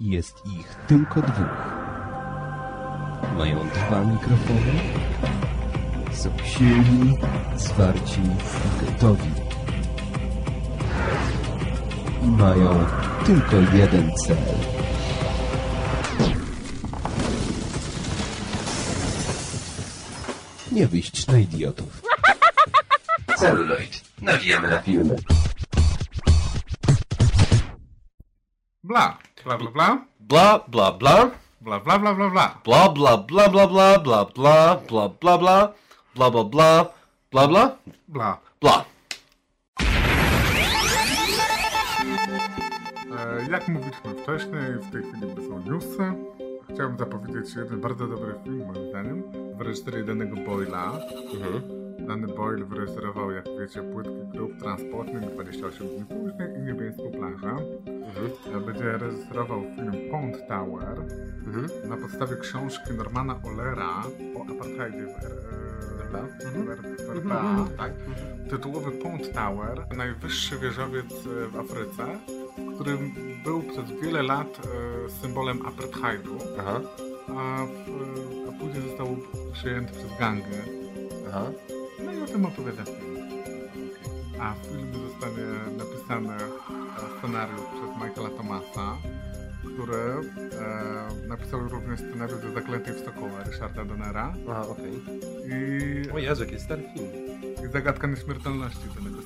Jest ich tylko dwóch. Mają dwa mikrofony. Są silni, zwarci i gotowi. I mają tylko jeden cel. Nie wyjść na idiotów. Celuloid. Nawijamy na filmy. Bla, bla, bla, bla, Bla, bla, bla. bla, bla, bla, bla, bla. Bla, bla, bla, bla, bla, bla, bla, bla, bla, bla. Bla, bla, bla. Bla, bla. Bla. E, jak mówiliśmy wcześniej, w tej chwili są newsy. Chciałbym zapowiedzieć jeden bardzo dobry film, moim zdaniem, w reżyserii danego Boyla. Mhm. Dany Boyle wyreżyserował, jak wiecie, płytki grup transportnych 28 dni później i Niebieską plażę. Mhm. E, Będzie reżyserował film Pond Tower Mhm. na podstawie książki Normana Ollera o apartheidzie w, R- RPA. e, Mhm. Mhm. RPA. Mhm. Tak. tytułowy Pond Tower, najwyższy wieżowiec e, w Afryce, który był przez wiele lat e, symbolem apartheidu, Aha. a, w, a później został przejęty przez gangy. Aha. No i o tym opowiada film. A w filmie zostanie napisany e, scenariusz przez Michaela Thomasa, który e, napisał również scenariusz do Zaklętej w Stokole Ryszarda Donnera Aha, okej. i, O Jezu, jaki stary film. i Zagadka Nieśmiertelności danego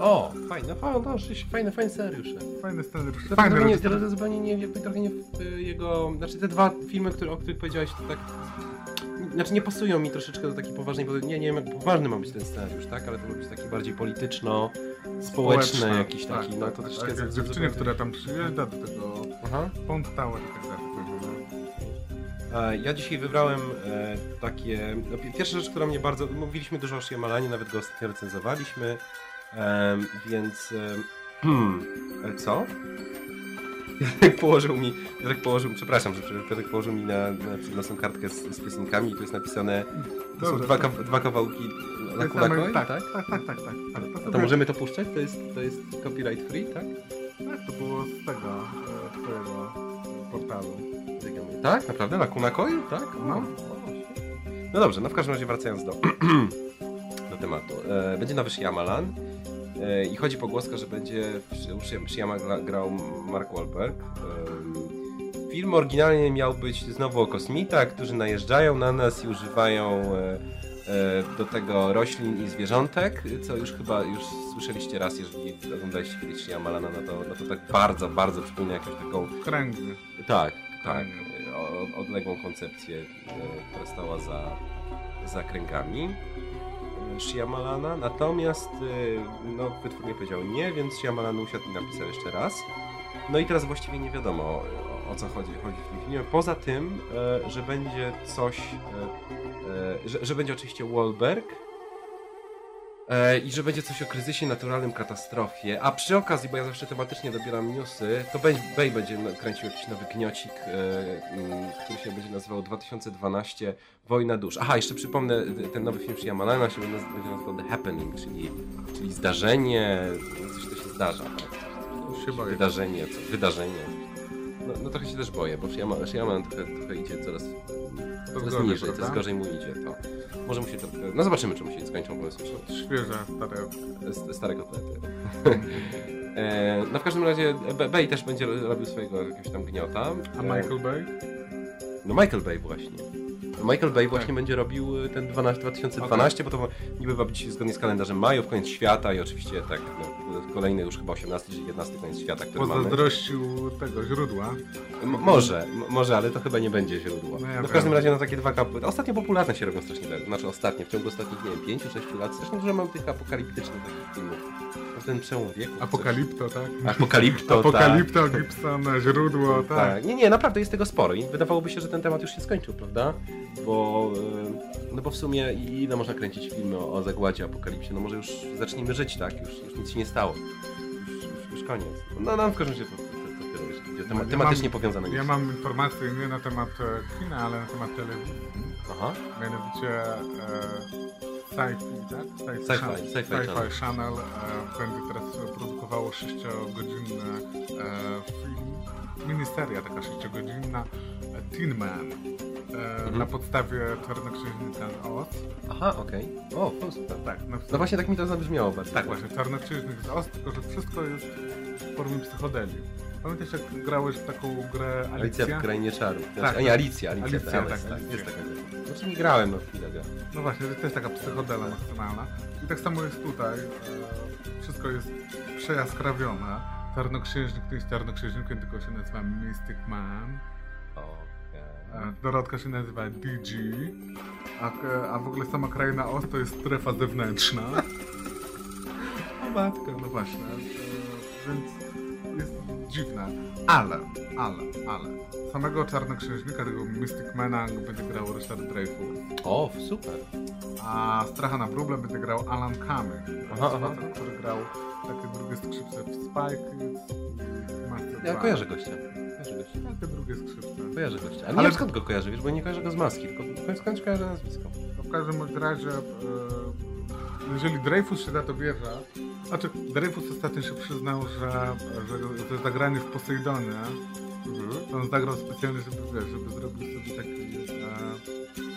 O, fajne, fajne, no, rzeczywiście fajne, fajne scenariusze. Fajny scenariusz. To Fajny trochę nie, to zupełnie nie, jakby trochę nie w y, jego... Znaczy te dwa filmy, które, o których powiedziałeś, to tak... Znaczy nie pasują mi troszeczkę do takiej poważnej, bo nie, nie wiem jak poważny ma być ten scenariusz, tak? Ale to ma być taki bardziej polityczno-społeczny jakiś taki, tak, no tak, to tak, troszeczkę... tak, jak zupełnie- która tam przyjeżdża do tego Aha. Pond Tower i tak dalej. E, Ja dzisiaj wybrałem e, takie. No, pi- pierwsza rzecz, która mnie bardzo. Mówiliśmy dużo o Shyamalanie, nawet go ostatnio recenzowaliśmy. Em, więc. hmm, e, co? Piotrek położył mi. Piotrek położył, przepraszam, że Piotrek położył mi na, na przed nosem kartkę z, z piosenkami i tu jest napisane. To są dwa, kaw, dwa kawałki na Tak, Kudakoi, tak, tak? tak, tak, tak, tak, tak. tak. To, A sobie- to możemy to puszczać? To jest, to jest copyright free, tak? Tak, to było z tego, e, twojego e, portalu. Tak, naprawdę? Na Kunakoi? Tak? No. No dobrze, no w każdym razie wracając do, do tematu. E, będzie nowy Shyamalan i chodzi pogłoska, że będzie w Shy- Shyamalan gra, grał Mark Wahlberg. E, film oryginalnie miał być znowu o kosmitach, którzy najeżdżają na nas i używają e, e, do tego roślin i zwierzątek, co już chyba już słyszeliście raz, jeżeli oglądaliście kiedyś Shyamalana, no to, no to tak bardzo, bardzo przypomina jakąś taką Kręgły. tak, tak. Odległą koncepcję, e, która stała za, za kręgami e, Shyamalana. Natomiast e, no, wytwórnie powiedział nie, więc Shyamalan usiadł i napisał jeszcze raz. No i teraz właściwie nie wiadomo o, o co chodzi, chodzi w tym filmie. Poza tym, e, że będzie coś, że, że będzie oczywiście Wahlberg, I że będzie coś o kryzysie naturalnym, katastrofie. A przy okazji, bo ja zawsze tematycznie dobieram newsy, to Bej, będzie no- kręcił jakiś nowy gniocik, e, mm, który się będzie nazywał 2012 Wojna Dusz. Aha, jeszcze przypomnę, y, ten nowy film Shyamalana się będzie naz- będzie nazywał The Happening, czyli, czyli zdarzenie, coś to się zdarza. Tak? Już się boję. Wydarzenie, wydarzenie. No, no trochę się też boję, bo Shyamalan, Shyamalan trochę, trochę idzie coraz, coraz gorzej, niżej, prawda? coraz gorzej mu idzie. To może mu się trochę... No zobaczymy, czy mu się skończą pomysły. Świeże, stare. St- stare kotlety. e, no w każdym razie Bay też będzie robił swojego jakiegoś tam gniota. A E, Michael Bay? No Michael Bay właśnie. Michael Bay właśnie Tak. będzie robił y, ten 12, 2012, bo to niby ma być zgodnie z kalendarzem majów, koniec świata i oczywiście tak, no, kolejny już chyba 18 czy 19 koniec świata, który mamy. Pozazdrościł tego źródła. M- może, może, ale to chyba nie będzie źródło. No ja No, w wiem. każdym razie no takie dwa kap... Ostatnio popularne się robią strasznie, znaczy ostatnio, w ciągu ostatnich, nie wiem, 5-6 lat, strasznie dużo mam tych apokaliptycznych takich filmów. W ten przełom wieku. coś. Apokalipto, tak? Apokalipto, Apokalipto, Gibson, źródło, tak. tak. tak. Nie, nie, naprawdę jest tego sporo i wydawałoby się, że ten temat już się skończył, prawda? Bo, e, no bo w sumie ile można kręcić filmy o, o zagładzie, apokalipsie? No może już zacznijmy żyć, tak? Już, już nic się nie stało. Już, już, już koniec. No, no w każdym razie to, to, to, to, wiesz, idzie tema, Ja tematycznie mam- powiązane. Ja jest. mam informacje nie na temat e, kina, ale na temat telewizji. Aha. Mianowicie e, Sci-Fi, tak? Sci-Fi, Channel, Sci-Fi Sci-Fi Channel. Channel e, będzie teraz produkowało 6-godzinny e, film miniseria taka sześciogodzinna e, Teen Man. E, Mhm. Na podstawie Czarnoksiężnika z Oz. Aha, okej. O, to super. Tak, na, No właśnie tak mi to zabrzmiało bardzo. tak właśnie, Czarnoksiężnik z Oz, tylko że wszystko jest w formie psychodelii. Pamiętasz jak grałeś w taką grę Alicja Alicja? w Krainie Czarów. Znaczy, Tak, a nie, tak. Alicja, Alicja, Alicja, tak, tak, tak, Alicja. jest taka gra. Znaczy nie grałem, no chwilę gra. No właśnie, to jest taka psychodela emocjonalna. I tak samo jest tutaj. E, wszystko jest przejaskrawione. Czarnoksiężnik to jest czarnoksiężnikiem, tylko się nazywa Mystic Man. Okej. E, Dorotka się nazywa DG. A, a w ogóle sama kraina Oz to jest strefa zewnętrzna. O matko, no właśnie. E, więc jest dziwne. Ale, ale, ale. Samego czarnoksiężnika, tego Mystic Mana będzie grał Richard Dreyfuss. O, super. A Stracha na Wróble będzie grał Alan Cumming, Aha, aha. facet, który grał takie drugie skrzypce w Master Ja kojarzę gościa. Kojarzę gościa. Takie drugie skrzypce. Kojarzę gościa. Ale, Ale- nie skąd go kojarzę, wiesz, bo nie kojarzę go z maski, tylko końców kojarzę nazwisko. No w każdym razie, e, jeżeli Dreyfus się na to bierze, znaczy Dreyfus ostatnio się przyznał, że, że, że zagranie w Posejdonie, Mhm. on zagrał specjalnie, żeby, wiesz, żeby zrobić sobie taki,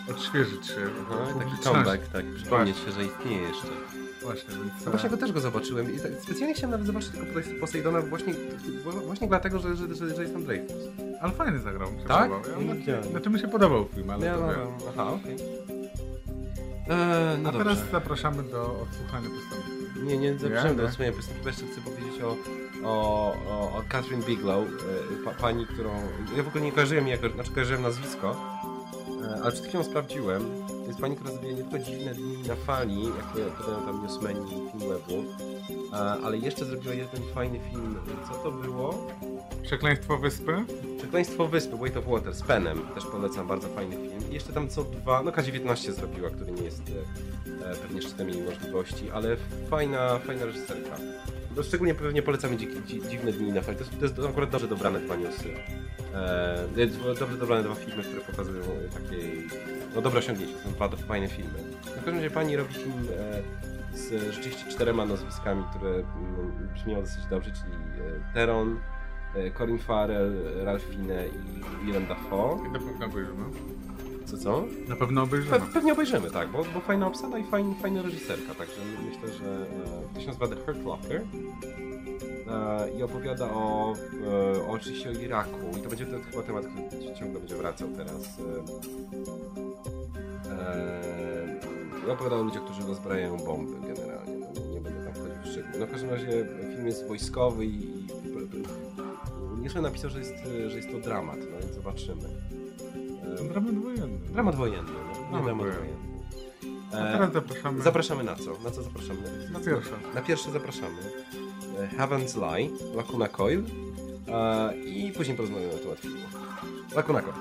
e, odświeżyć się. Aha, taki publiczności. comeback, tak. Przypomnieć się, że istnieje jeszcze. Właśnie, więc... No właśnie go też go zobaczyłem i tak specjalnie chciałem nawet zobaczyć tego Posej- Posejdona właśnie, właśnie dlatego, że, że, że, że jest tam Dreyfus. Ale fajnie zagrał, mi się Tak? podobał. Ja znaczy, mi się podobał film, ale Ja, to no, no, aha, okej. Eee, no A dobrze. teraz zapraszamy do odsłuchania piosenki. Nie, nie zapraszam Nie, do odsłuchania bo jeszcze chcę powiedzieć o, o, o, o Catherine Bigelow, e, pa, pani, którą... Ja w ogóle nie kojarzyłem jej jako, znaczy kojarzyłem nazwisko, e, ale przed chwilą sprawdziłem. To jest pani, która zrobiła nie tylko Dziwne Dni na Fali, jak podają tam newsmeni Filmwebu, e, ale jeszcze zrobiła jeden fajny film. Co to było? Przekleństwo Wyspy? Przekleństwo Wyspy, Weight of Water z Penem, też polecam, bardzo fajny film. I jeszcze tam co dwa, no K-19 zrobiła, który nie jest e, e, pewnie szczytem jej możliwości, ale fajna, fajna reżyserka. No, szczególnie pewnie polecamy dzi, dzi, Dziwne Dni na Fali, to, jest- to jest akurat dobrze dobrane dwa newsy. E, dwa- dobrze dobrane dwa filmy, które pokazują takie, no dobre osiągnięcia, są dwa fajne filmy. Na każdym razie pani robi film e, z rzeczywiście czterema nazwiskami, które mm, brzmią dosyć dobrze, czyli e, Teron, e, Corin Farrell, Ralph Fiennes i Willem Dafoe. I na pewno obejrzymy. Co, co? Na pewno obejrzymy. Pe pewnie obejrzymy, tak, bo, bo fajna obsada i fajna, fajna reżyserka, także myślę, że e, to się nazywa The Hurt Locker e, i opowiada o, e, o oczywiście o Iraku i to będzie to chyba temat, który ci- ciągle będzie wracał teraz. E, e, i opowiada o ludziach, którzy rozbrajają bomby generalnie, no, nie, nie będę tam wchodził w szczegóły. No w każdym razie film jest wojskowy i, Niesły napisał, że jest, że jest to dramat, no więc zobaczymy. E, Dramat wojenny. Dramat wojenny, no. Nie Dramat wojenny. wojenny. A E, teraz zapraszamy zapraszamy na co? Na co zapraszamy? na pierwsze. Na pierwsze zapraszamy. E, Heaven's Lie, Lacuna Coil e, i później porozmawiamy na temat filmu. Lacuna Coil.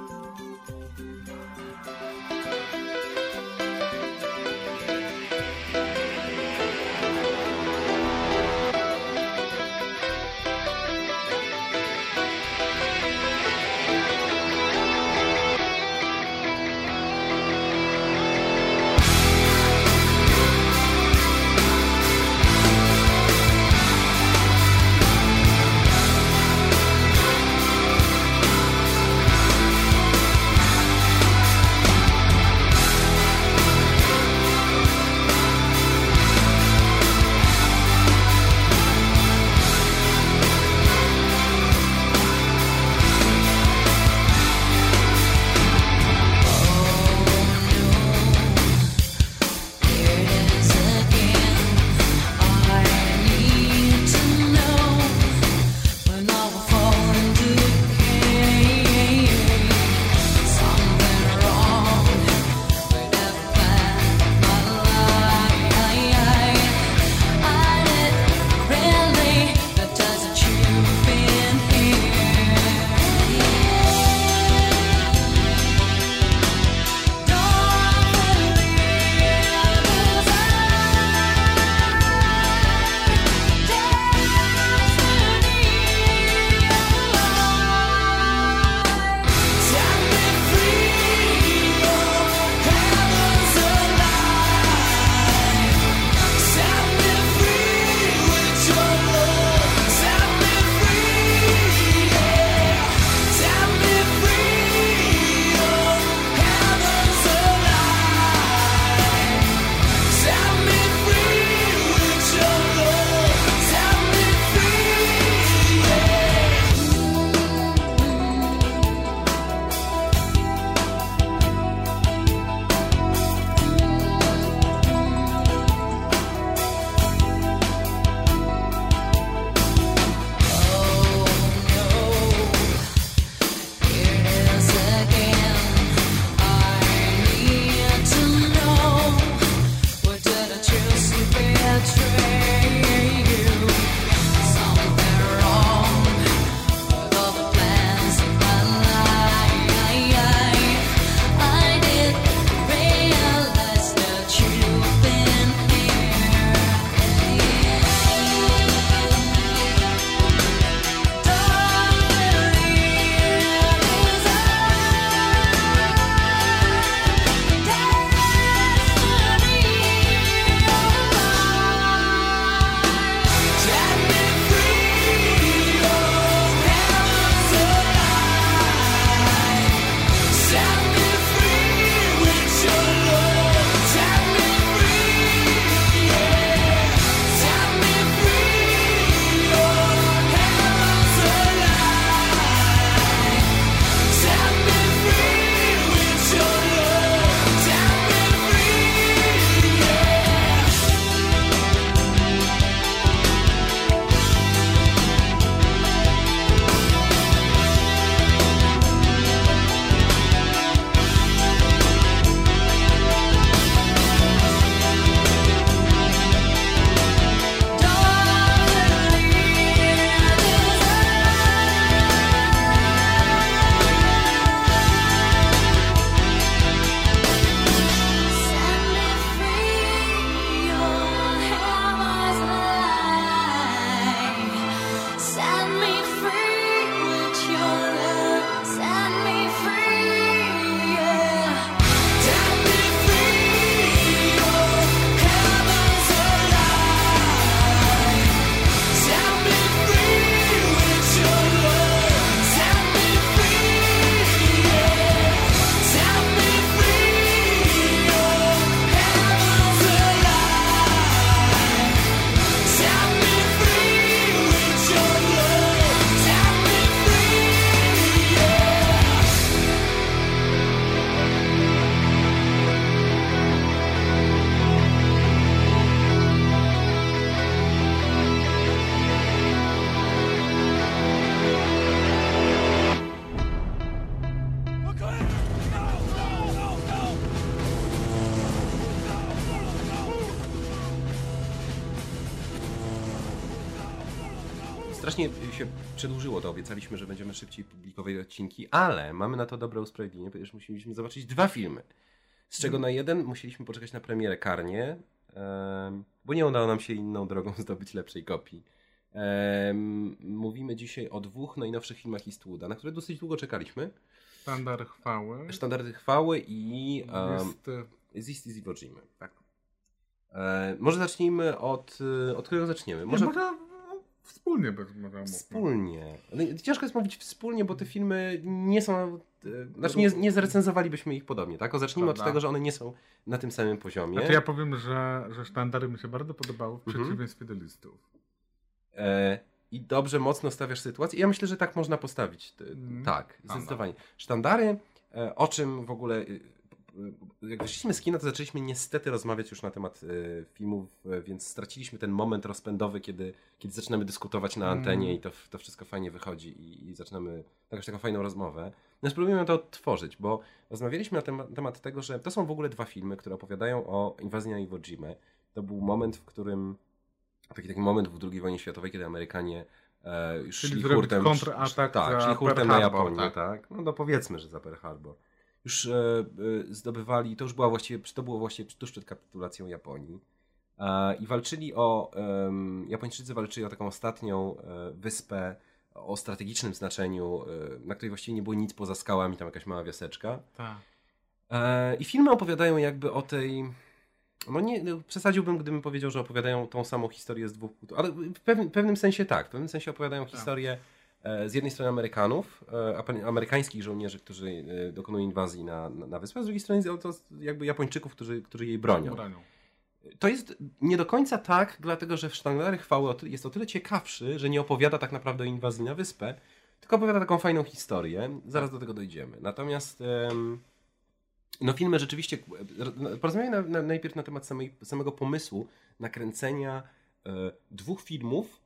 Obiecaliśmy, że będziemy szybciej publikować odcinki, ale mamy na to dobre usprawiedliwienie, ponieważ musieliśmy zobaczyć dwa filmy. Z czego na jeden musieliśmy poczekać na premierę karnie, bo nie udało nam się inną drogą zdobyć lepszej kopii. Mówimy dzisiaj o dwóch najnowszych filmach Eastwooda, na które dosyć długo czekaliśmy. Standard chwały. Sztandardy chwały i um, e, z Iwo tak. E, może zacznijmy od... e, Od którego zaczniemy? Może, wspólnie bez może omówmy. wspólnie. Ale Ciężko jest mówić wspólnie, bo te filmy nie są... e, Znaczy nie, nie zrecenzowalibyśmy ich podobnie, tak? O, zacznijmy od Prawda. tego, że one nie są na tym samym poziomie. Znaczy ja powiem, że, że sztandary mi się bardzo podobały w Mhm. przeciwieństwie do listów. E, I dobrze, mocno stawiasz sytuację. Ja myślę, że tak można postawić. T- Mhm. Tak, zdecydowanie. Sztandary, e, o czym w ogóle. Jak wyszliśmy z kina, to zaczęliśmy niestety rozmawiać już na temat e, filmów, e, więc straciliśmy ten moment rozpędowy, kiedy, kiedy zaczynamy dyskutować na antenie Mm. i to, to wszystko fajnie wychodzi i, i zaczynamy jakąś taką fajną rozmowę. No spróbujemy to odtworzyć, bo rozmawialiśmy na temat, temat tego, że to są w ogóle dwa filmy, które opowiadają o inwazji na Iwo Jimę. To był moment, w którym taki, taki moment w II wojnie światowej, kiedy Amerykanie e, szli hurtem, kontratak tak, szli hurtem na Japonię, tak. tak. No, no powiedzmy, że za Pearl Harbor. Już e, e, zdobywali, to już była właściwie, to było właściwie tuż przed kapitulacją Japonii. I walczyli o, Japończycy walczyli o taką ostatnią e, wyspę o strategicznym znaczeniu, na której właściwie nie było nic poza skałami, tam jakaś mała wioseczka. Tak. I filmy opowiadają jakby o tej. No nie, no, przesadziłbym, gdybym powiedział, że opowiadają tą samą historię z dwóch punktów, ale w pewnym, pewnym sensie tak. W pewnym sensie opowiadają historię e, z jednej strony Amerykanów, e, amerykańskich żołnierzy, którzy e, dokonują inwazji na, na, na wyspę, a z drugiej strony jakby Japończyków, którzy, którzy jej bronią. Bronią. To jest nie do końca tak, dlatego że w Sztandary Chwały jest o tyle ciekawszy, że nie opowiada tak naprawdę o inwazji na wyspę, tylko opowiada taką fajną historię. Zaraz do tego dojdziemy. Natomiast no filmy rzeczywiście, porozmawiajmy na, na, najpierw na temat samej, samego pomysłu nakręcenia e, dwóch filmów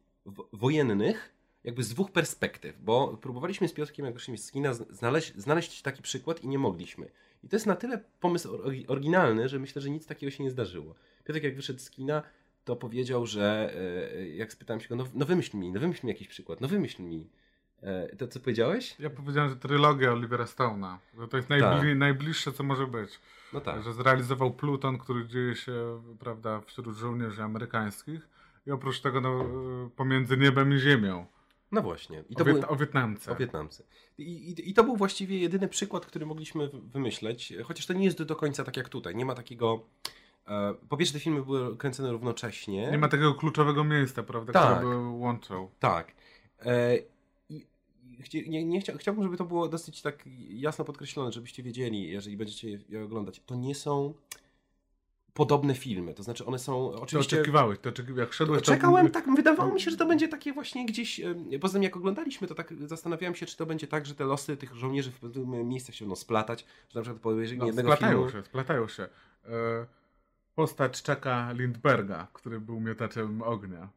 wojennych, jakby z dwóch perspektyw, bo próbowaliśmy z Piotrkiem, jak wyszliśmy z kina, znaleźć, znaleźć taki przykład i nie mogliśmy. I to jest na tyle pomysł or- oryginalny, że myślę, że nic takiego się nie zdarzyło. Piotrek jak wyszedł z kina, to powiedział, że e, jak spytałem się go, no, no wymyśl mi, no wymyśl mi jakiś przykład, no wymyśl mi. E, to co powiedziałeś? Ja powiedziałem, że trylogia Olivera Stone'a, że to jest najbli- najbliższe, co może być. No tak. Że zrealizował Pluton, który dzieje się prawda, wśród żołnierzy amerykańskich i oprócz tego no, y, pomiędzy niebem i ziemią. No właśnie. I O, to Wiet- były... o Wietnamce. O Wietnamce. I, i, I to był właściwie jedyny przykład, który mogliśmy wymyśleć, chociaż to nie jest do końca tak jak tutaj. Nie ma takiego. E, po pierwsze, te filmy były kręcone równocześnie. Nie ma takiego kluczowego miejsca, prawda, Tak. które by łączył. Tak. E, i, nie, nie chcia, chciałbym, żeby to było dosyć tak jasno podkreślone, żebyście wiedzieli, jeżeli będziecie je oglądać. To nie są podobne filmy. To znaczy, one są Czy oczywiście. oczekiwałeś? To oczekiwałeś, jak szedłeś, to- Czekałem, tak, wydawało mi się, że to będzie takie właśnie gdzieś, poza tym jak oglądaliśmy, to tak zastanawiałem się, czy to będzie tak, że te losy tych żołnierzy w pewnych miejscach się będą splatać, że na przykład po obejrzeniu No, jednego splatają filmu... się, splatają się. E, postać Czeka Lindberga, który był miotaczem ognia.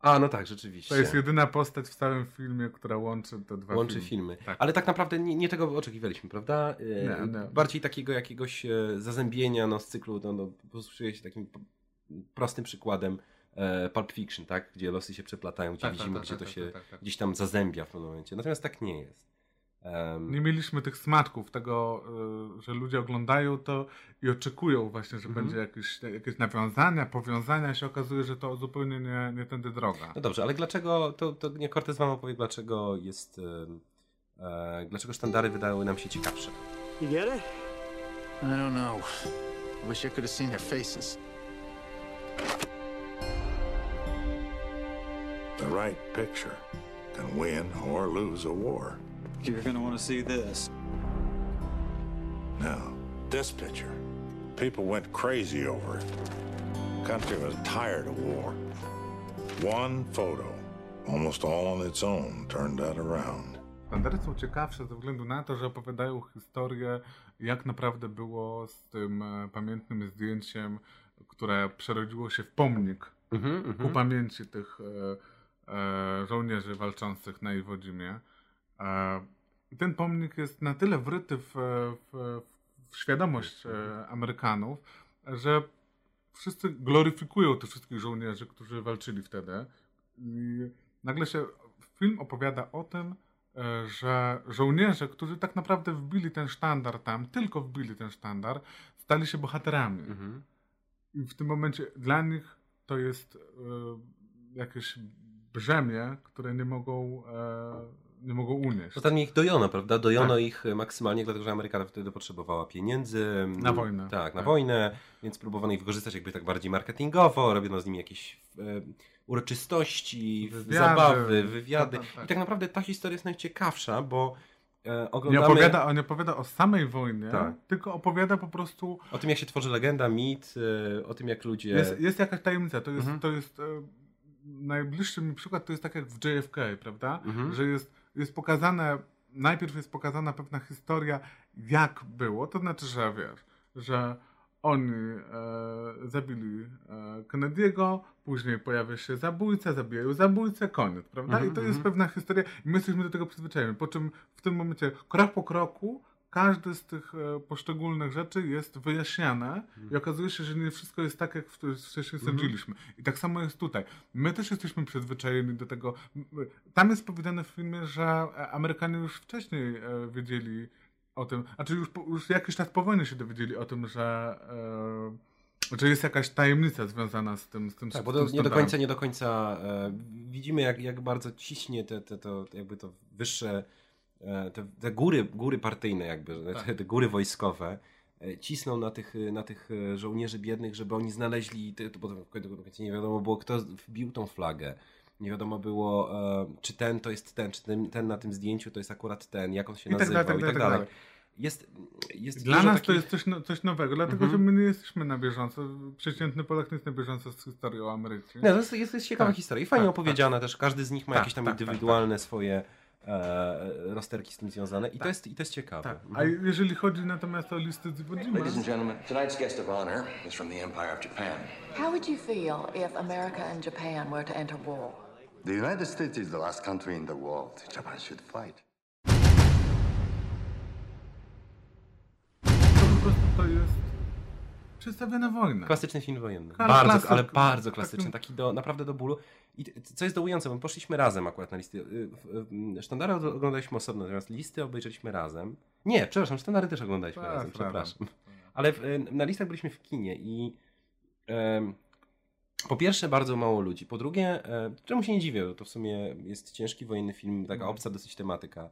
A, no tak, rzeczywiście. To jest jedyna postać w całym filmie, która łączy te dwa Łączy filmy. filmy. Tak. Ale tak naprawdę nie, nie tego oczekiwaliśmy, prawda? Nie, nie. Bardziej takiego jakiegoś e, zazębienia no, z cyklu, no, no, posługuję się takim prostym przykładem e, Pulp Fiction, tak? Gdzie losy się przeplatają, gdzie Tak, widzimy, tak, gdzie tak, to tak, się tak. gdzieś tam zazębia w pewnym momencie. Natomiast tak nie jest. Em, Nie mieliśmy tych smaczków, tego, y, że ludzie oglądają to i oczekują właśnie, że Mhm. będzie jakieś, jakieś nawiązania, powiązania, się okazuje, że to zupełnie nie, nie tędy droga. No dobrze, ale dlaczego, to, to nie Cortez wam opowie, dlaczego jest, em, e, dlaczego sztandary wydały nam się ciekawsze. You get it? I don't know. I wish I could have seen their faces. The right picture can win or lose a war. You're gonna want to see this. Now, this picture, people went crazy over it. Country was tired of war. One photo, almost all on its own, turned that around. Standardy są ciekawsze ze względu na to, że opowiadają historię, jak naprawdę było z tym e, pamiętnym zdjęciem, które przerodziło się w pomnik Mhm, ku pamięci tych e, e, żołnierzy walczących na Iwo-Dzimie. I ten pomnik jest na tyle wryty w, w, w świadomość e, Amerykanów, że wszyscy gloryfikują tych wszystkich żołnierzy, którzy walczyli wtedy. I nagle się film opowiada o tym, e, że żołnierze, którzy tak naprawdę wbili ten sztandar tam, tylko wbili ten sztandar, stali się bohaterami. Mhm. I w tym momencie dla nich to jest e, jakieś brzemię, które nie mogą, e, nie mogą unieść. Ostatnio ich dojono, prawda? Dojono Tak. ich maksymalnie, dlatego że Ameryka wtedy potrzebowała pieniędzy. Na wojnę. Tak, na Tak. wojnę, więc próbowano ich wykorzystać jakby tak bardziej marketingowo, robiono z nimi jakieś e, uroczystości, Wywiady. zabawy, wywiady. Tak, tak, tak. I tak naprawdę ta historia jest najciekawsza, bo e, Nie oglądamy opowiada, on nie opowiada o samej wojnie, Tak. tylko opowiada po prostu o tym, jak się tworzy legenda, mit, e, o tym, jak ludzie... Jest, jest jakaś tajemnica. To jest, Mhm. to jest e, najbliższy mi przykład to jest tak jak w JFK, prawda? Mhm. Że jest, jest pokazane, najpierw jest pokazana pewna historia, jak było. To znaczy, że wiesz, że oni e, zabili e, Kennedy'ego, później pojawia się zabójca, zabijają zabójcę, koniec, prawda? Mhm, I to jest mhm. pewna historia i my jesteśmy do tego przyzwyczajeni. Po czym w tym momencie, krok po kroku, każdy z tych e, poszczególnych rzeczy jest wyjaśniane i okazuje się, że nie wszystko jest tak, jak wcześniej Mhm. sądziliśmy. I tak samo jest tutaj. My też jesteśmy przyzwyczajeni do tego. Tam jest powiedziane w filmie, że e, Amerykanie już wcześniej e, wiedzieli o tym, znaczy już, już jakiś czas po wojnie się dowiedzieli o tym, że, że jest jakaś tajemnica związana z tym, z tym Tak, bo do, nie do końca, nie do końca e, widzimy, jak, jak bardzo ciśnie te, te, to, jakby to wyższe, te, te góry, góry partyjne jakby, Tak. te, te góry wojskowe e, cisną na tych, na tych e, żołnierzy biednych, żeby oni znaleźli, do końca nie wiadomo było, kto wbił tą flagę. Nie wiadomo było, e, czy ten to jest ten, czy ten, ten na tym zdjęciu to jest akurat ten, jak on się I tak nazywał dalej, i tak tak dalej, dalej. Jest, jest Dla nas to takich- jest coś, no, coś nowego, dlatego Mhm. że my nie jesteśmy na bieżąco. Przeciętny Polak nie jest na bieżąco z historią Ameryki. Nie, to jest, jest, ciekawa Tak, historia i fajnie tak, opowiedziana też. Każdy z nich ma Tak, jakieś tam tak, tak, indywidualne swoje e, rozterki z tym związane i, to, jest, i to jest ciekawe. Tak. A Mhm. jeżeli chodzi natomiast o listy z Ladies and gentlemen, tonight's guest of honor is from the Empire of Japan. How would you feel if America and Japan were to enter war? The United States is the last country in the world Japan should fight. to po prostu to jest przedstawiona wojna. Klasyczny film wojenny. Bardzo, klasyk. ale bardzo klasyczny, taki do, naprawdę do bólu. I co jest dołujące, bo poszliśmy razem akurat na listy. y, y, Sztandary oglądaliśmy osobno, natomiast listy obejrzeliśmy razem. Nie, przepraszam, sztandary też oglądaliśmy Tak, razem, przepraszam. Ale w, y, na listach byliśmy w kinie i em, po pierwsze bardzo mało ludzi, po drugie, e, czemu się nie dziwię, to w sumie jest ciężki wojenny film, taka Mhm. obca dosyć tematyka e,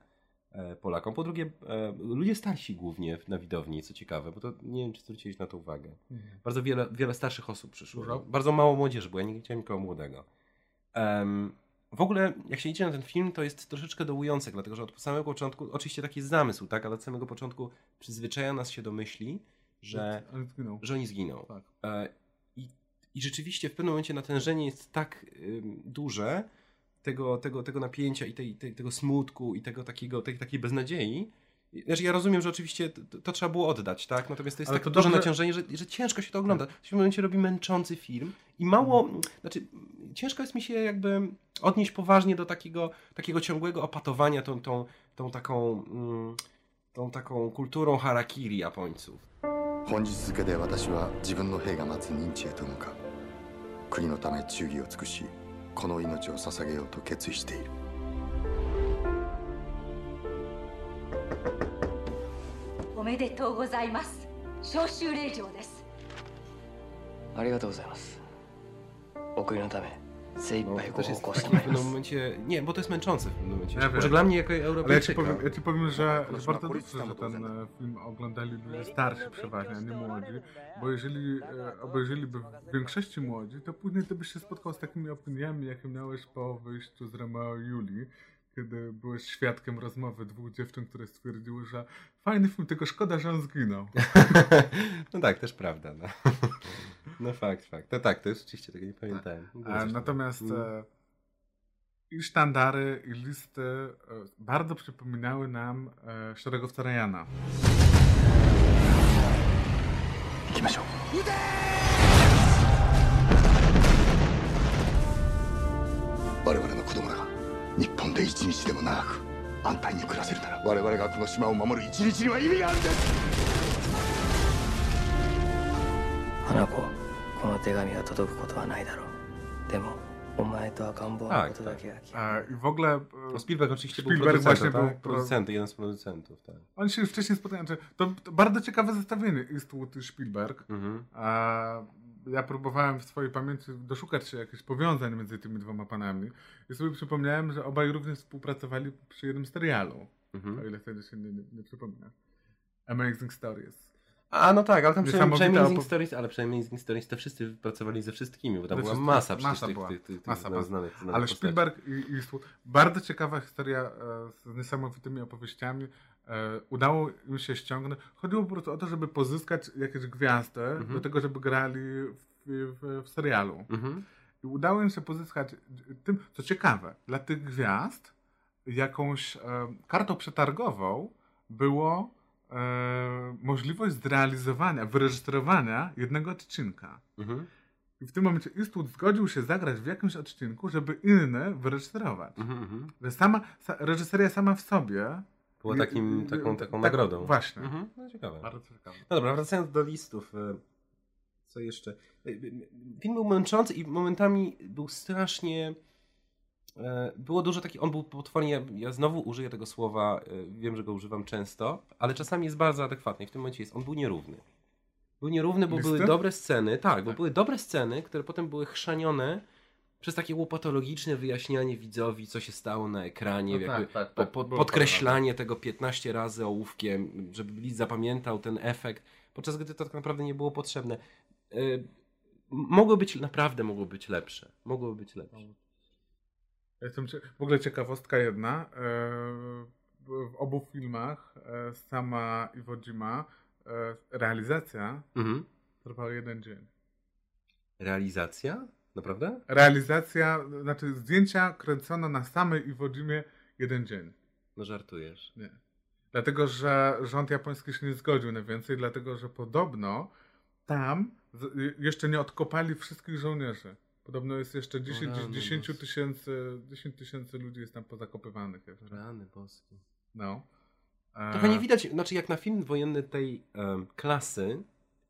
Polakom. Po drugie, e, ludzie starsi głównie na widowni, co ciekawe, bo to nie wiem, czy zwróciłeś na to uwagę. Mhm. Bardzo wiele, wiele starszych osób przyszło. Dużo? Bardzo mało młodzieży, bo ja nie widziałem nikogo młodego. Em, w ogóle, jak się idzie na ten film, to jest troszeczkę dołujące, dlatego że od samego początku, oczywiście taki jest zamysł, tak, ale od samego początku przyzwyczaja nas się do myśli, że, zginął. że oni zginą. Tak. E, i, I rzeczywiście w pewnym momencie natężenie jest tak ym, duże tego, tego, tego napięcia i tej, tej, tego smutku i tego takiego, tej takiej beznadziei. Znaczy ja rozumiem, że oczywiście to, to trzeba było oddać, tak? Natomiast to jest Ale tak to duże dobrze- naciążenie, że, że ciężko się to ogląda. W pewnym momencie robi męczący film i mało, znaczy ciężko jest mi się jakby odnieść poważnie do takiego, takiego ciągłego opatowania tą, tą, tą taką, mm, tą taką kulturą harakiri Japońców. 本日付で私は自分の兵が待つ認知へと向かう国のため忠義を尽くし この命を捧げようと決意している。おめでとうございます。召集令状です。ありがとうございます。送りのため Zajebaj no, też jest taki w pewnym momencie... Nie, bo to jest męczące w pewnym momencie. Ja Może dla mnie jako Europejczyka. Ale ja ci powiem, ja ci powiem że, bardzo dobrze, że ten e, film oglądali ludzie starsi przeważnie, a nie młodzi. Bo jeżeli e, obejrzeliby w większości młodzi, to później to byś się spotkał z takimi opiniami, jakie miałeś po wyjściu z Romeo i Julii kiedy byłeś świadkiem rozmowy dwóch dziewczyn, które stwierdziły, że fajny film, tylko szkoda, że on zginął. no tak, też prawda. No. no fakt, fakt. No tak, to jest rzeczywiście tego nie pamiętałem. Było A, coś natomiast takiego. Mm. e, i sztandary, i listy e, bardzo przypominały nam e, szeregowca Ryana. 行きましょう我々の子供らが日本で一日でも長く安泰に暮らせるなら我々がこの島を守る一日には意味があるんです花子、 この手紙が届くことはないだろう。でも、 お前と赤ん坊のことだけは聞く E, I w ogóle... e, No Spielberg oczywiście Spielberg był producentem, właśnie tak? był pro- producentem, jeden z producentów, tak. Oni się już wcześniej spotkają. znaczy, To, to bardzo ciekawe zestawienie Eastwood i Spielberg. Mhm. A ja próbowałem w swojej pamięci doszukać się jakichś powiązań między tymi dwoma panami i sobie przypomniałem, że obaj również współpracowali przy jednym serialu, Mhm. o ile wtedy się nie, nie, nie przypomina. Amazing Stories. A, no tak, ale tam przy, przy Amazing opo- Stories, ale przy Amazing Stories to wszyscy pracowali ze wszystkimi, bo tam była masa Masa tych, była. tych, tych, Masa, znanych, masa. znanych, znanych Ale postaci. Spielberg i i bardzo ciekawa historia e, z niesamowitymi opowieściami. E, udało im się ściągnąć. Chodziło po prostu o to, żeby pozyskać jakieś gwiazdy Mhm. do tego, żeby grali w, w, w serialu. Mhm. I udało im się pozyskać tym, co ciekawe, dla tych gwiazd jakąś e, kartą przetargową było e, możliwość zrealizowania, wyreżyserowania jednego odcinka. Mhm. I w tym momencie Eastwood zgodził się zagrać w jakimś odcinku, żeby inny wyreżyserować. Mhm, mhm. Że sama, sa, reżyseria sama w sobie Była takim, taką, taką tak, nagrodą. Właśnie. Mhm. No ciekawe. Bardzo ciekawe. No dobra, wracając do listów. e, Co jeszcze? E, Film był męczący i momentami był strasznie. E, Było dużo takich. On był potwornie. ja- znowu użyję tego słowa, e, wiem, że go używam często, ale czasami jest bardzo adekwatny. I w tym momencie jest. On był nierówny. Był nierówny, bo Listy? były dobre sceny. Tak, bo były dobre sceny, które potem były chrzanione przez takie łopatologiczne wyjaśnianie widzowi, co się stało na ekranie, No jakby tak, tak, po, tak, po, podkreślanie tego 15 razy ołówkiem, żeby Bliss zapamiętał ten efekt, podczas gdy to tak naprawdę nie było potrzebne. Y, mogło być, naprawdę mogło być lepsze. Mogło być lepsze. Jestem w ogóle ciekawostka jedna. e, W obu filmach e, sama Iwo Jima e, realizacja Mhm. trwała jeden dzień. Realizacja? Naprawdę? Realizacja, znaczy zdjęcia kręcono na samej Iwo Jimie jeden dzień. No żartujesz. Nie. Dlatego, że rząd japoński się nie zgodził na więcej, dlatego, że podobno tam jeszcze nie odkopali wszystkich żołnierzy. Podobno jest jeszcze 10 rany 10 boskie. tysięcy 10 tysięcy ludzi jest tam pozakopywanych. jeszcze. Rany boskie. No. E, Trochę nie widać, znaczy jak na film wojenny tej em, klasy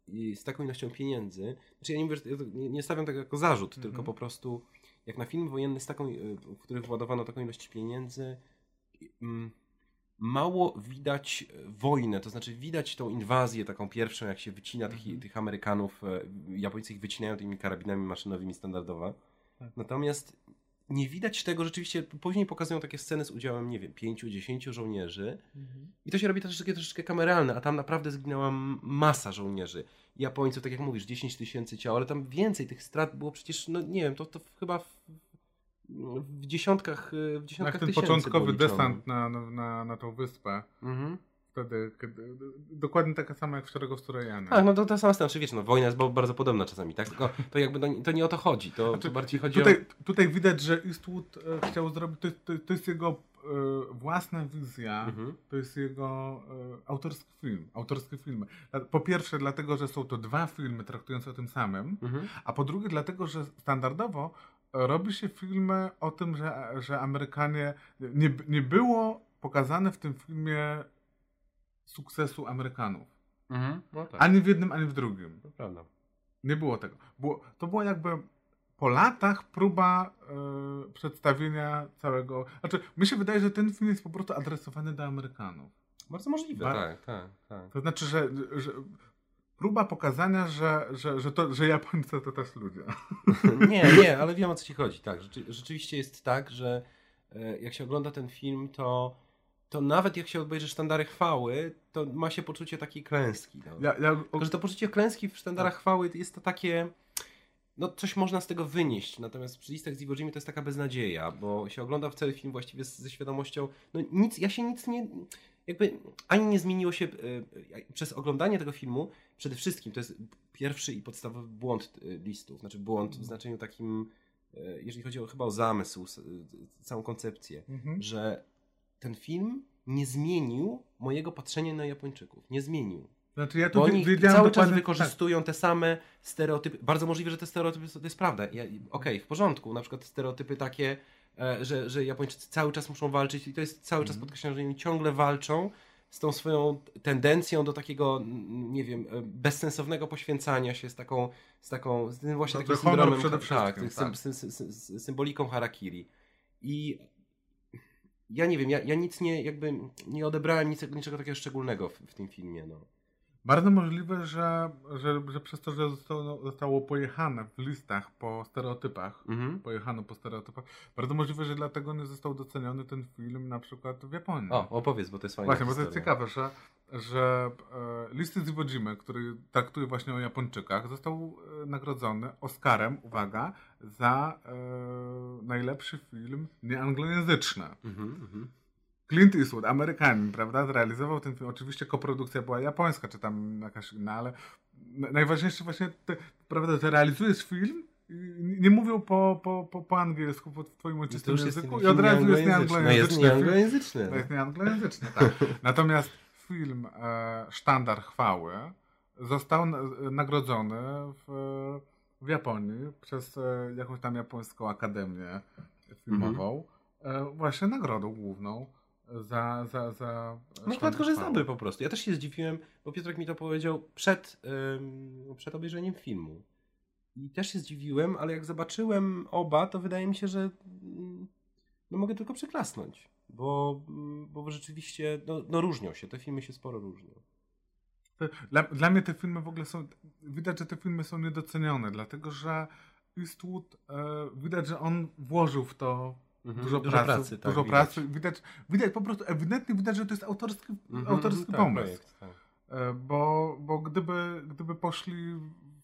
i z taką ilością pieniędzy, znaczy ja nie, mówię, nie, nie stawiam tego jako zarzut, Mhm. tylko po prostu jak na film wojenny z taką, y, w których władowano taką ilość pieniędzy, mm, mało widać e, wojnę, to znaczy widać tą inwazję taką pierwszą, jak się wycina tych, Mhm. tych Amerykanów, e, Japońcy ich wycinają tymi karabinami maszynowymi standardowo. Tak. Natomiast nie widać tego, rzeczywiście później pokazują takie sceny z udziałem, nie wiem, pięciu, dziesięciu żołnierzy Mhm. i to się robi troszeczkę, troszeczkę kameralne, a tam naprawdę zginęła masa żołnierzy. Japońców, tak jak mówisz, 10 tysięcy ciał, ale tam więcej tych strat było przecież, no nie wiem, to, to chyba w, w dziesiątkach, y, w dziesiątkach Jak ten tysięcy początkowy desant na, na, na, tą wyspę. Mhm. Wtedy, kiedy, dokładnie taka sama jak w Szeregów Surajany. Tak, no to ta sama scena, czy wiesz, no wojna jest ba- bardzo podobna czasami, tak? Tylko to jakby to, nie- to nie o to chodzi, to, Znaczy, to bardziej chodzi Tutaj, o... tutaj widać, że Eastwood e, chciał zrobić, to, to, to jest jego e, własna wizja, Mhm. to jest jego e, autorski film, autorskie filmy. Po pierwsze dlatego, że są to dwa filmy traktujące o tym samym, Mhm. a po drugie dlatego, że standardowo robi się filmy o tym, że, że Amerykanie, nie, nie było pokazane w tym filmie sukcesu Amerykanów. Mhm. No tak, Ani w jednym, ani w drugim. to prawda. Nie było tego. Było, to było jakby po latach próba e, przedstawienia całego. Znaczy, mi się wydaje, że ten film jest po prostu adresowany do Amerykanów. Bardzo możliwe, Ba- tak, tak, tak. To znaczy, że, że próba pokazania, że, że, że, to, że Japońcy to też ludzie. Nie, nie, ale wiem o co ci chodzi. Tak, rzeczy, rzeczywiście jest tak, że e, jak się ogląda ten film, to, to nawet jak się obejrzy sztandary chwały, to ma się poczucie takiej klęski. No. Ja, ja, Tylko, że to poczucie klęski w sztandarach chwały jest to takie. No, coś można z tego wynieść, natomiast przy listach z Iwo Jimmy to jest taka beznadzieja, bo się ogląda w cały film właściwie z, ze świadomością, no nic, ja się nic nie, jakby ani nie zmieniło się e, przez oglądanie tego filmu, przede wszystkim to jest pierwszy i podstawowy błąd e, listów, znaczy błąd w znaczeniu takim, e, jeżeli chodzi o, chyba o zamysł, e, całą koncepcję, Mhm. że ten film nie zmienił mojego patrzenia na Japończyków, nie zmienił. Znaczy, ja tu Bo oni cały czas dokładnie- wykorzystują te same stereotypy. Bardzo możliwe, że te stereotypy to jest prawda. Ja, Okej, w porządku. Na przykład stereotypy takie, e, że, że Japończycy cały czas muszą walczyć i to jest cały czas Mhm. podkreślane, że oni ciągle walczą. z tą swoją tendencją do takiego, nie wiem, e, bezsensownego poświęcania się, z taką, z taką, z tym właśnie No, takim syndromem, przede tak, tak, sym- sym- sym- symboliką harakiri. I ja nie wiem, ja, ja nic nie, jakby nie odebrałem nic, niczego takiego szczególnego w, w tym filmie, no. Bardzo możliwe, że, że, że przez to, że zostało, zostało pojechane w listach po stereotypach, Mhm. pojechano po stereotypach, bardzo możliwe, że dlatego nie został doceniony ten film na przykład w Japonii. O, opowiedz, bo to jest fajna Właśnie, bo to jest historia. ciekawe, że, że e, Listy z Iwo Jimy, który traktuje właśnie o Japończykach, został e, nagrodzony Oscarem, uwaga, za e, najlepszy film nieanglojęzyczny. Mhm, mhm. Clint Eastwood, Amerykanin, prawda, zrealizował ten film. Oczywiście koprodukcja była japońska, czy tam jakaś inna, ale najważniejsze właśnie, te, prawda, że realizujesz film nie mówią po, po, po, po angielsku, po twoim To ojczystym języku i od razu jest nieanglojęzyczny. No jest nieanglojęzyczny. film. To jest nieanglojęzyczny, tak. Natomiast film e, Sztandar Chwały został na, nagrodzony w, w Japonii przez e, jakąś tam japońską akademię filmową e, właśnie nagrodą główną za, za, za No Sztandar dlatego, że jest dobry po prostu. Ja też się zdziwiłem, bo Piotrek mi to powiedział przed, ym, przed obejrzeniem filmu. I też się zdziwiłem, ale jak zobaczyłem oba, to wydaje mi się, że mm, no mogę tylko przyklasnąć. Bo, bo rzeczywiście no, no różnią się, te filmy się sporo różnią. Dla, dla mnie te filmy w ogóle są. Widać, że te filmy są niedocenione, dlatego że Eastwood e, widać, że on włożył w to Mhm, dużo, dużo pracy. pracy, tak, dużo widać. pracy. Widać, widać po prostu, ewidentnie widać, że to jest autorski, Mhm, autorski tak, pomysł. projekt, tak. E, Bo, bo gdyby, gdyby poszli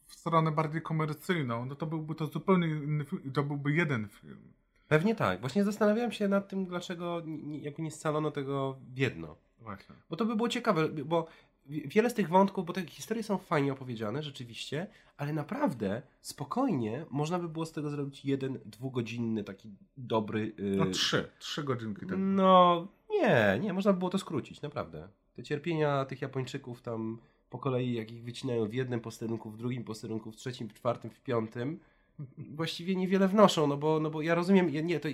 w stronę bardziej komercyjną, no to byłby to zupełnie inny film to byłby jeden film. Pewnie tak. Właśnie zastanawiałem się nad tym, dlaczego nie, jakby nie scalono tego w jedno. Właśnie. Bo to by było ciekawe, bo wi- wiele z tych wątków, bo te historie są fajnie opowiedziane, rzeczywiście, ale naprawdę spokojnie można by było z tego zrobić jeden dwugodzinny, taki dobry. Yy... No trzy, trzy godzinki. Tak. No nie, nie, można by było to skrócić, naprawdę. Te cierpienia tych Japończyków tam po kolei, jak ich wycinają w jednym posterunku, w drugim posterunku, w trzecim, w czwartym, w piątym, właściwie niewiele wnoszą, no bo, no bo ja rozumiem, ja, nie, to,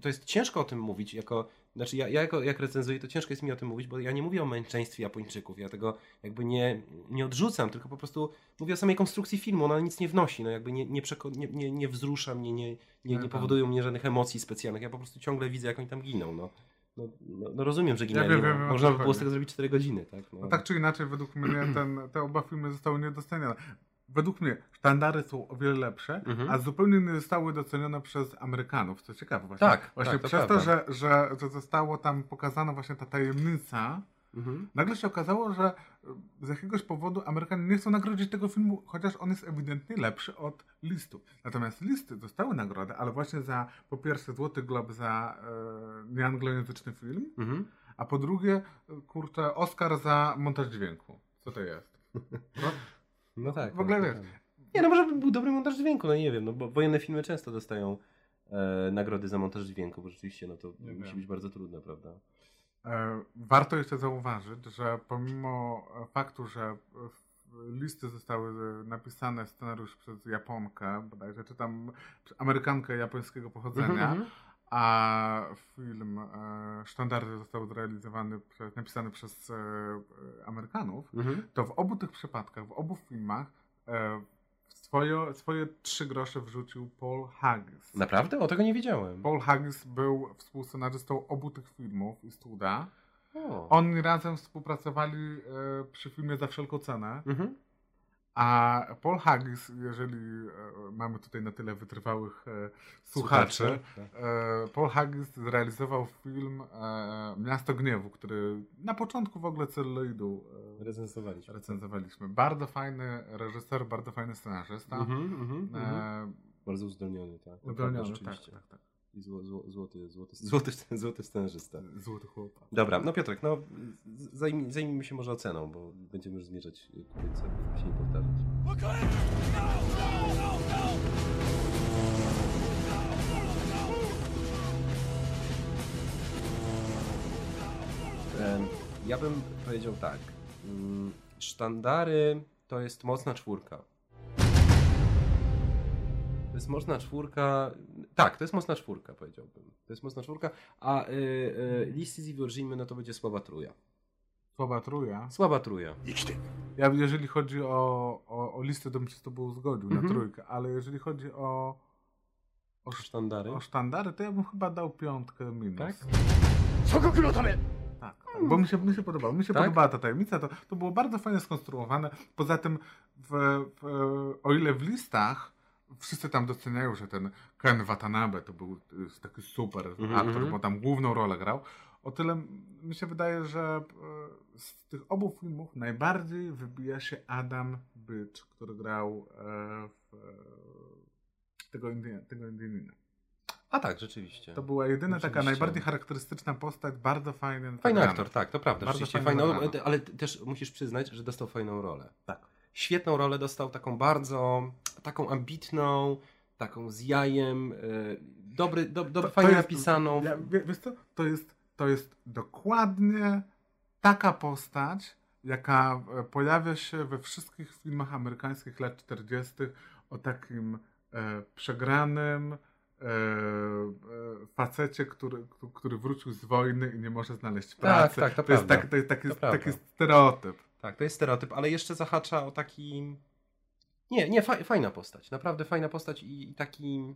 to jest ciężko o tym mówić, jako, znaczy ja, ja jako, jak recenzuję, to ciężko jest mi o tym mówić, bo ja nie mówię o męczeństwie Japończyków, ja tego jakby nie, nie odrzucam, tylko po prostu mówię o samej konstrukcji filmu, ona nic nie wnosi, no jakby nie, nie, przeko- nie, nie, nie wzrusza mnie, nie, nie, nie tak. powodują mnie żadnych emocji specjalnych, ja po prostu ciągle widzę, jak oni tam giną, no. No, no, no rozumiem, że ginęli, no. wiem, wiem, można by było z tego zrobić 4 godziny, tak? No tak czy inaczej, według mnie ten, te oba filmy zostały niedocenione. Według mnie sztandary są o wiele lepsze, Mhm. a zupełnie nie zostały docenione przez Amerykanów, co ciekawe. Właśnie, Tak, właśnie tak, to przez to, prawda. że, że, że zostało tam pokazana właśnie ta tajemnica, Mhm. nagle się okazało, że z jakiegoś powodu Amerykanie nie chcą nagrodzić tego filmu, chociaż on jest ewidentnie lepszy od listu. Natomiast listy dostały nagrodę, ale właśnie za po pierwsze Złoty Glob za e, nieanglojęzyczny film, Mhm. a po drugie, kurczę, Oscar za montaż dźwięku. Co to jest? No, No tak. W ogóle tak, wiesz. tak. Nie, no może by był dobry montaż dźwięku, no nie wiem, no bo wojenne filmy często dostają e, nagrody za montaż dźwięku, bo rzeczywiście no to Nie musi wiem. być bardzo trudne, prawda? E, Warto jeszcze zauważyć, że pomimo faktu, że listy zostały e, napisane scenariusz przez Japonkę, bodajże, czy tam Amerykankę japońskiego pochodzenia, Mhm, a film e, Sztandardy został zrealizowany, przez, napisany przez e, e, Amerykanów, Mhm. to w obu tych przypadkach, w obu filmach e, swoje, swoje trzy grosze wrzucił Paul Haggis. Naprawdę? O tego nie wiedziałem. Paul Haggis był współscenarzystą obu tych filmów i Studa. O. Oni razem współpracowali e, przy filmie Za wszelką cenę. Mhm. A Paul Haggis, jeżeli e, mamy tutaj na tyle wytrwałych e, słuchaczy, Słuchacze, tak. Paul Haggis zrealizował film e, Miasto Gniewu, który na początku w ogóle celuloidu Recenzowaliśmy. recenzowaliśmy. Bardzo fajny reżyser, bardzo fajny scenarzysta. Mhm, mhm, mhm. E, Bardzo uzdolniony, tak. Uzdolniony, tak, rzeczywiście. tak, tak. I zło, zło, złoty, złoty, złoty, złoty scenarzysta. Złoty chłopak. Dobra, no Piotrek, no zajmij, zajmijmy się może oceną, bo będziemy już zmierzać ku żeby się nie powtarzać. Ja bym powiedział tak. mm, Sztandary to jest mocna czwórka. To jest mocna czwórka. Tak, to jest mocna czwórka, powiedziałbym. To jest mocna czwórka, a y, y, listy z Iwo Jimy, no to będzie słaba truja. Słaba truja. Słaba truja. Ja, jeżeli chodzi o, o, o listę, to bym się z tobą zgodził Mhm. na trójkę, ale jeżeli chodzi o, o, sz- Sztandary. o sztandary, to ja bym chyba dał piątkę minus. Tak? Tak, tak, bo mi się, mi się podobało. Mi się Tak? podobała ta tajemnica, to, to było bardzo fajnie skonstruowane. Poza tym, w, w, o ile w listach wszyscy tam doceniają, że ten Ken Watanabe to był taki super Mhm, aktor, bo tam główną rolę grał. O tyle mi się wydaje, że e, z tych obu filmów najbardziej wybija się Adam Bycz, który grał e, w, e, tego, India, tego Indianina. A tak, rzeczywiście. To była jedyna taka Oczywiście. najbardziej charakterystyczna postać, bardzo fajny. Fajny aktor, tak, to prawda. Bardzo Rzeczywiście fajną, ale też musisz przyznać, że dostał fajną rolę. Tak. Świetną rolę dostał, taką bardzo, taką ambitną, taką z jajem, e, dobry, do, dobry, To- to fajnie jest- napisaną. Ja, wie, wiesz co? To jest, to jest dokładnie taka postać, jaka e, pojawia się we wszystkich filmach amerykańskich lat 40. o takim e, przegranym e, e, facecie, który, który- wrócił z wojny i nie może znaleźć pracy. tak, to to, jest, tak, to jest taki, To taki stereotyp. Tak, to jest stereotyp, ale jeszcze zahacza o taki... Nie, nie, fa fajna postać. Naprawdę fajna postać i, i taki...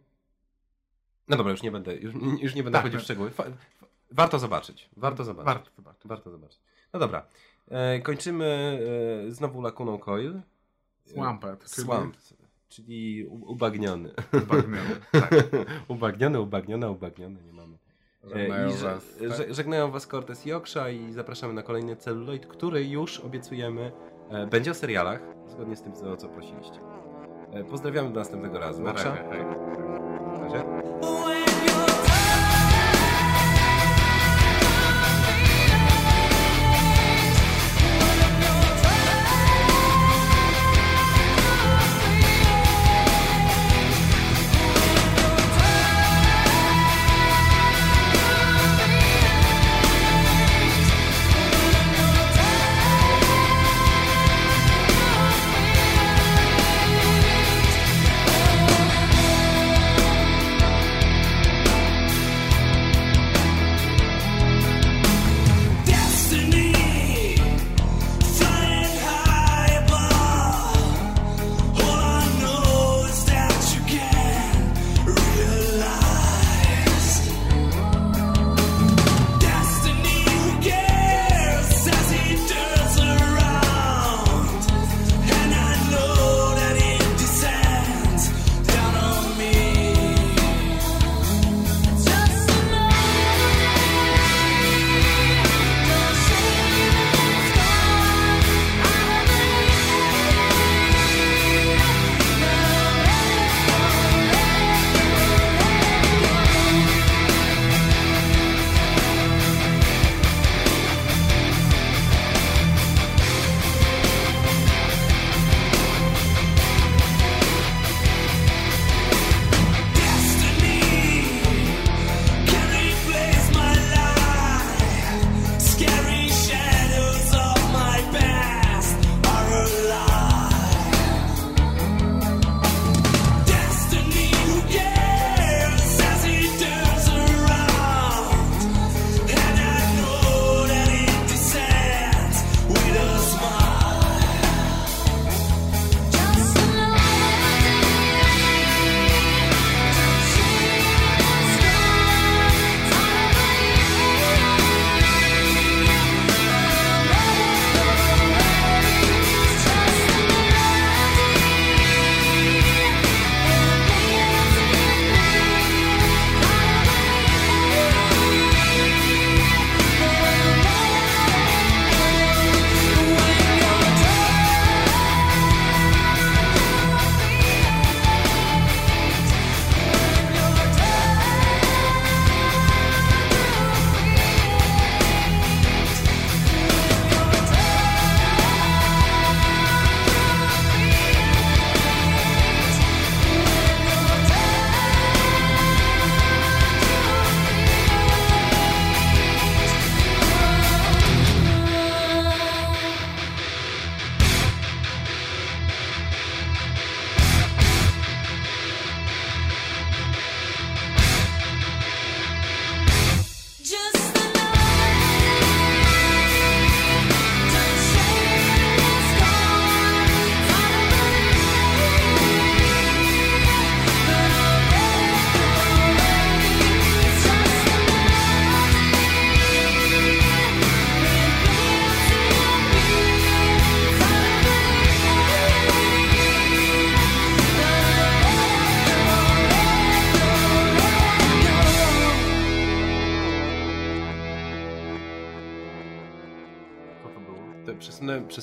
No dobra, już nie będę, już, już nie będę Tak, chodził w tak. szczegóły. Fa warto zobaczyć. Warto zobaczyć. Warto zobaczyć. Warto zobaczyć. No dobra. E, kończymy e, znowu lakuną Coil. Swamped, Swamp, czyli ubagniony. Ubagniony, tak. ubagniony, ubagniona, ubagniony, nie mamy. Żegnają I że, was, tak? że, żegnają Was Cortez i Oksza i zapraszamy na kolejny celuloid, który już obiecujemy e, będzie o serialach, zgodnie z tym, o co prosiliście. E, pozdrawiamy do następnego razu. Na razie.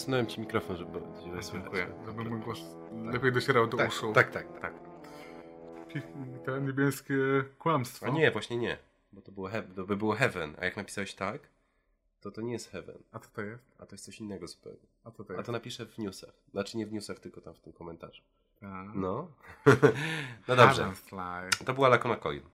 Przesunąłem ci mikrofon, żeby Tak, słychać. dziękuję, żeby mój głos lepiej docierał do Tak, uszu. tak, tak, tak. Te niebieskie kłamstwo. A nie, właśnie nie. Bo to, było to by było heaven, a jak napisałeś tak, to to nie jest heaven, A co to jest? a to jest coś innego zupełnie. A to A jest? to napiszę w newsach. Znaczy nie w newsach, tylko tam w tym komentarzu. A. No. no dobrze. To była Lacona Coil.